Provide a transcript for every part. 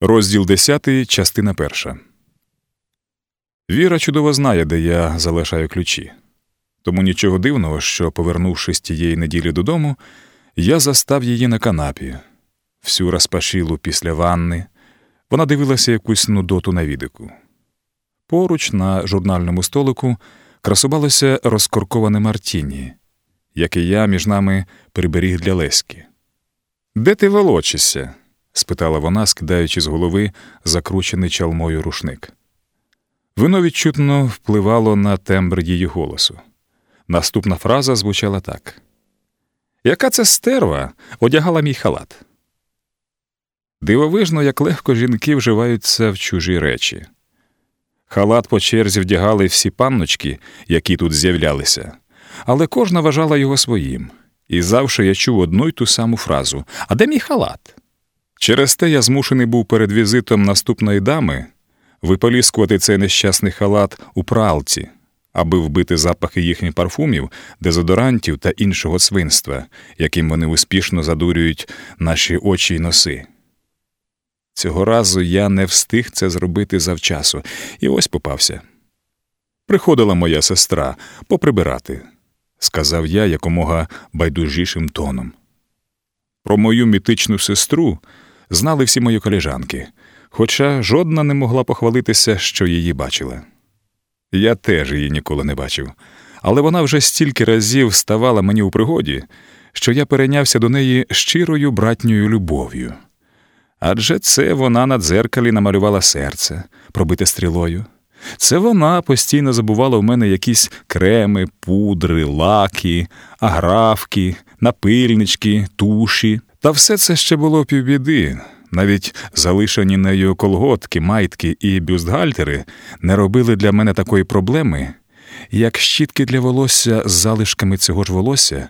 Розділ 10, частина перша. Віра чудово знає, де я залишаю ключі. Тому нічого дивного, що, повернувшись тієї неділі додому, я застав її на канапі, всю розпашілу після ванни. Вона дивилася якусь нудоту на відику. Поруч на журнальному столику красувалося розкорковане Мартіні, яке я між нами приберіг для Леськи. Де ти волочишся? Спитала вона, скидаючи з голови закручений чалмою рушник. Вино відчутно впливало на тембр її голосу. Наступна фраза звучала так: Яка це стерва одягала мій халат? Дивовижно, як легко жінки вживаються в чужі речі. Халат по черзі вдягали всі панночки, які тут з'являлися, але кожна вважала його своїм, і завжди я чув одну й ту саму фразу А де мій халат? Через те я змушений був перед візитом наступної дами виполіскувати цей нещасний халат у пралці, аби вбити запахи їхніх парфумів, дезодорантів та іншого свинства, яким вони успішно задурюють наші очі й носи. Цього разу я не встиг це зробити завчасу, і ось попався. Приходила моя сестра поприбирати, сказав я якомога байдужішим тоном. Про мою мітичну сестру знали всі мої коліжанки, хоча жодна не могла похвалитися, що її бачила. Я теж її ніколи не бачив, але вона вже стільки разів ставала мені у пригоді, що я перейнявся до неї щирою братньою любов'ю. Адже це вона на дзеркалі намалювала серце, пробите стрілою. Це вона постійно забувала в мене якісь креми, пудри, лаки, аграфки, напильнички, туші. Та все це ще було півбіди. Навіть залишені нею колготки, майтки і бюстгальтери не робили для мене такої проблеми, як щітки для волосся з залишками цього ж волосся,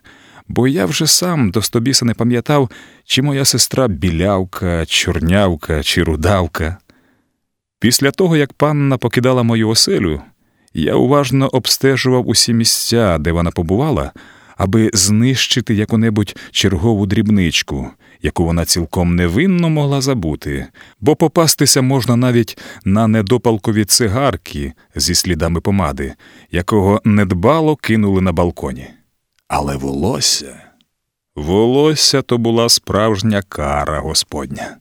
бо я вже сам до стобіса не пам'ятав, чи моя сестра білявка, чорнявка чи рудавка. Після того, як панна покидала мою оселю, я уважно обстежував усі місця, де вона побувала, аби знищити яку-небудь чергову дрібничку, яку вона цілком невинно могла забути, бо попастися можна навіть на недопалкові цигарки зі слідами помади, якого недбало кинули на балконі. Але волосся, волосся то була справжня кара Господня.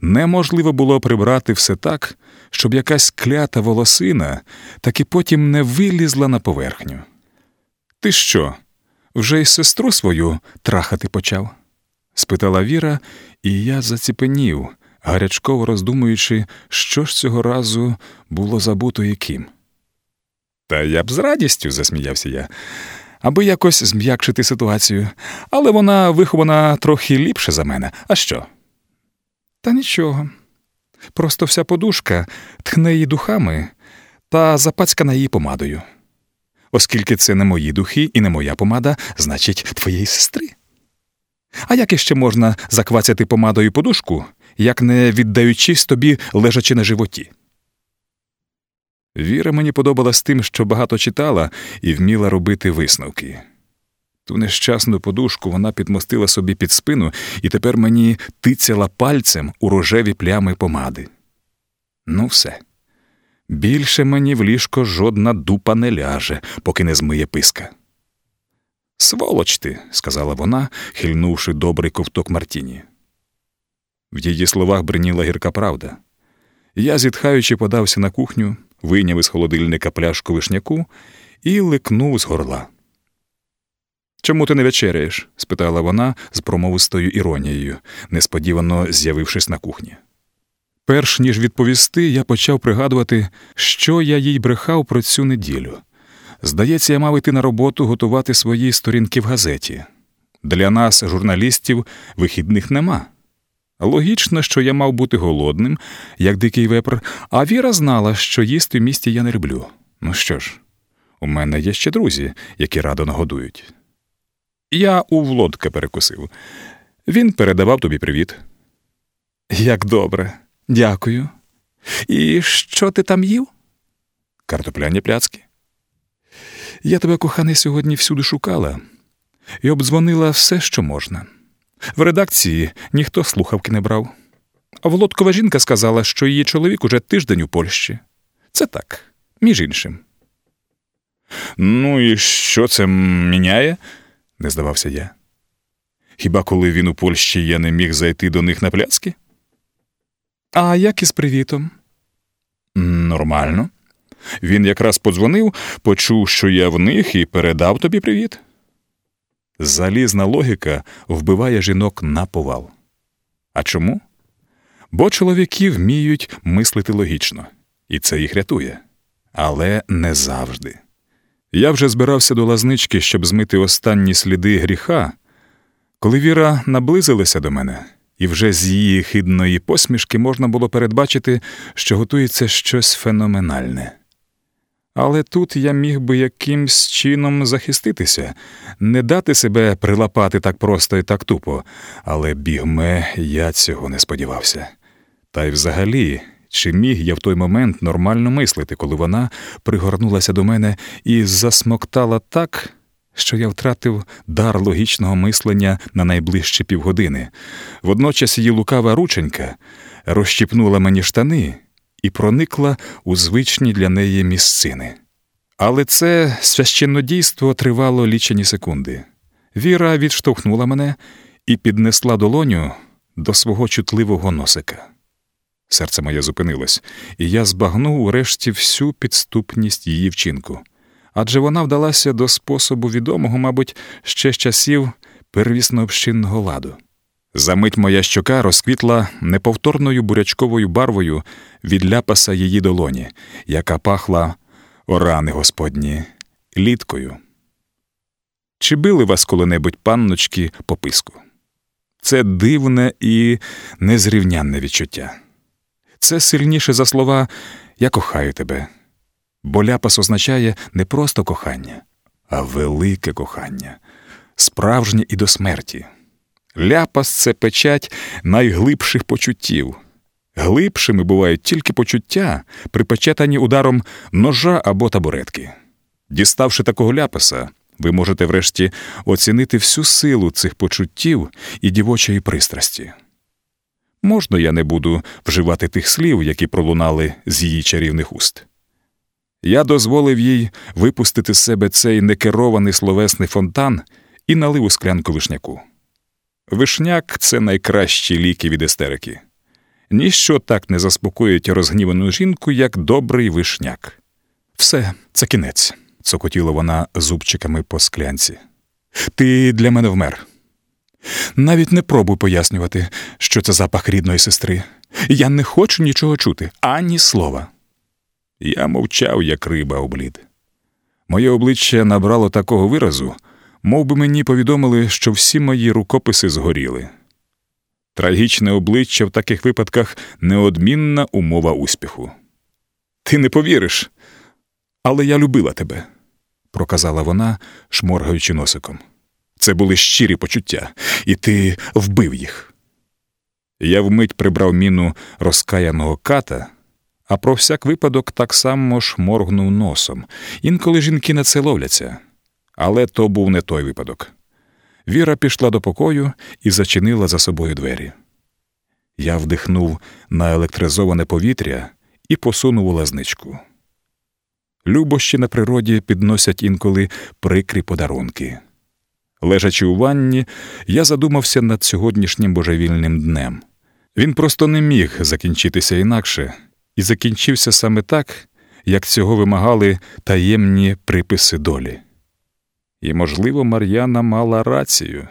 Неможливо було прибрати все так, щоб якась клята волосина таки потім не вилізла на поверхню. Ти що, вже й сестру свою трахати почав? спитала Віра, і я заціпенів, гарячково роздумуючи, що ж цього разу було забуто яким. Та я б з радістю, засміявся я, аби якось зм'якшити ситуацію, але вона вихована трохи ліпше за мене. А що? Та нічого. Просто вся подушка тхне її духами та запацькана її помадою. Оскільки це не мої духи і не моя помада, значить, твоєї сестри. А як іще можна заквацяти помадою подушку, як не віддаючись тобі, лежачи на животі? Віра мені подобалась тим, що багато читала і вміла робити висновки. Ту нещасну подушку вона підмостила собі під спину і тепер мені тицяла пальцем у рожеві плями помади. Ну, все. Більше мені в ліжко жодна дупа не ляже, поки не змиє писка. Сволоч ти, сказала вона, хильнувши добрий ковток Мартіні. В її словах бриніла гірка правда. Я, зітхаючи, подався на кухню, вийняв із холодильника пляшку вишняку і ликнув з горла. Чому ти не вечеряєш? спитала вона з промовистою іронією, несподівано з'явившись на кухні. Перш ніж відповісти, я почав пригадувати, що я їй брехав про цю неділю. Здається, я мав іти на роботу готувати свої сторінки в газеті. Для нас, журналістів, вихідних нема. Логічно, що я мав бути голодним, як дикий вепр, а Віра знала, що їсти в місті я не люблю. Ну що ж, у мене є ще друзі, які радо нагодують. Я у Влодка перекусив. Він передавав тобі привіт. Як добре, дякую. І що ти там їв? Картопляні пляцки. Я тебе, коханий, сьогодні всюди шукала і обдзвонила все, що можна. В редакції ніхто слухавки не брав. А Володкова жінка сказала, що її чоловік уже тиждень у Польщі. Це так, між іншим. Ну, і що це міняє? не здавався я. Хіба коли він у Польщі я не міг зайти до них на пляцки? А як із привітом? Нормально. Він якраз подзвонив, почув, що я в них, і передав тобі привіт. Залізна логіка вбиває жінок на повал. А чому? Бо чоловіки вміють мислити логічно, і це їх рятує. Але не завжди. Я вже збирався до лазнички, щоб змити останні сліди гріха, коли Віра наблизилася до мене, і вже з її хидної посмішки можна було передбачити, що готується щось феноменальне. Але тут я міг би якимсь чином захиститися, не дати себе прилапати так просто і так тупо, але бігме я цього не сподівався. Та й взагалі, чи міг я в той момент нормально мислити, коли вона пригорнулася до мене і засмоктала так, що я втратив дар логічного мислення на найближчі півгодини. Водночас її лукава рученька розщіпнула мені штани і проникла у звичні для неї місцини. Але це священнодійство тривало лічені секунди. Віра відштовхнула мене і піднесла долоню до свого чутливого носика. Серце моє зупинилось, і я збагнув урешті всю підступність її вчинку. Адже вона вдалася до способу відомого, мабуть, ще з часів первісно общинного ладу. Замить моя щока розквітла неповторною бурячковою барвою від ляпаса її долоні, яка пахла орани господні, літкою. Чи били вас коли-небудь панночки по писку? Це дивне і незрівнянне відчуття. Це сильніше за слова Я кохаю тебе. Бо ляпас означає не просто кохання, а велике кохання, справжнє і до смерті. Ляпас це печать найглибших почуттів. Глибшими бувають тільки почуття, припечатані ударом ножа або табуретки. Діставши такого ляпаса, ви можете врешті оцінити всю силу цих почуттів і дівочої пристрасті. Можна, я не буду вживати тих слів, які пролунали з її чарівних уст. Я дозволив їй випустити з себе цей некерований словесний фонтан і налив у склянку вишняку. Вишняк це найкращі ліки від естерики. Ніщо так не заспокоїть розгнівану жінку, як добрий вишняк. Все, це кінець, цокотіла вона зубчиками по склянці. Ти для мене вмер. Навіть не пробуй пояснювати, що це запах рідної сестри. Я не хочу нічого чути, ані слова. Я мовчав, як риба облід. Моє обличчя набрало такого виразу, мов би мені повідомили, що всі мої рукописи згоріли. Трагічне обличчя в таких випадках неодмінна умова успіху. Ти не повіриш, але я любила тебе, проказала вона, шморгаючи носиком. Це були щирі почуття, і ти вбив їх. Я вмить прибрав міну розкаяного ката, а про всяк випадок так само шморгнув носом. Інколи жінки на це ловляться. Але то був не той випадок. Віра пішла до покою і зачинила за собою двері. Я вдихнув на електризоване повітря і посунув у лазничку. Любощі на природі підносять інколи прикрі подарунки. Лежачи у ванні, я задумався над сьогоднішнім божевільним днем. Він просто не міг закінчитися інакше, і закінчився саме так, як цього вимагали таємні приписи долі. І, можливо, Мар'яна мала рацію.